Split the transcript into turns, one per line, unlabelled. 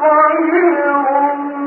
خير.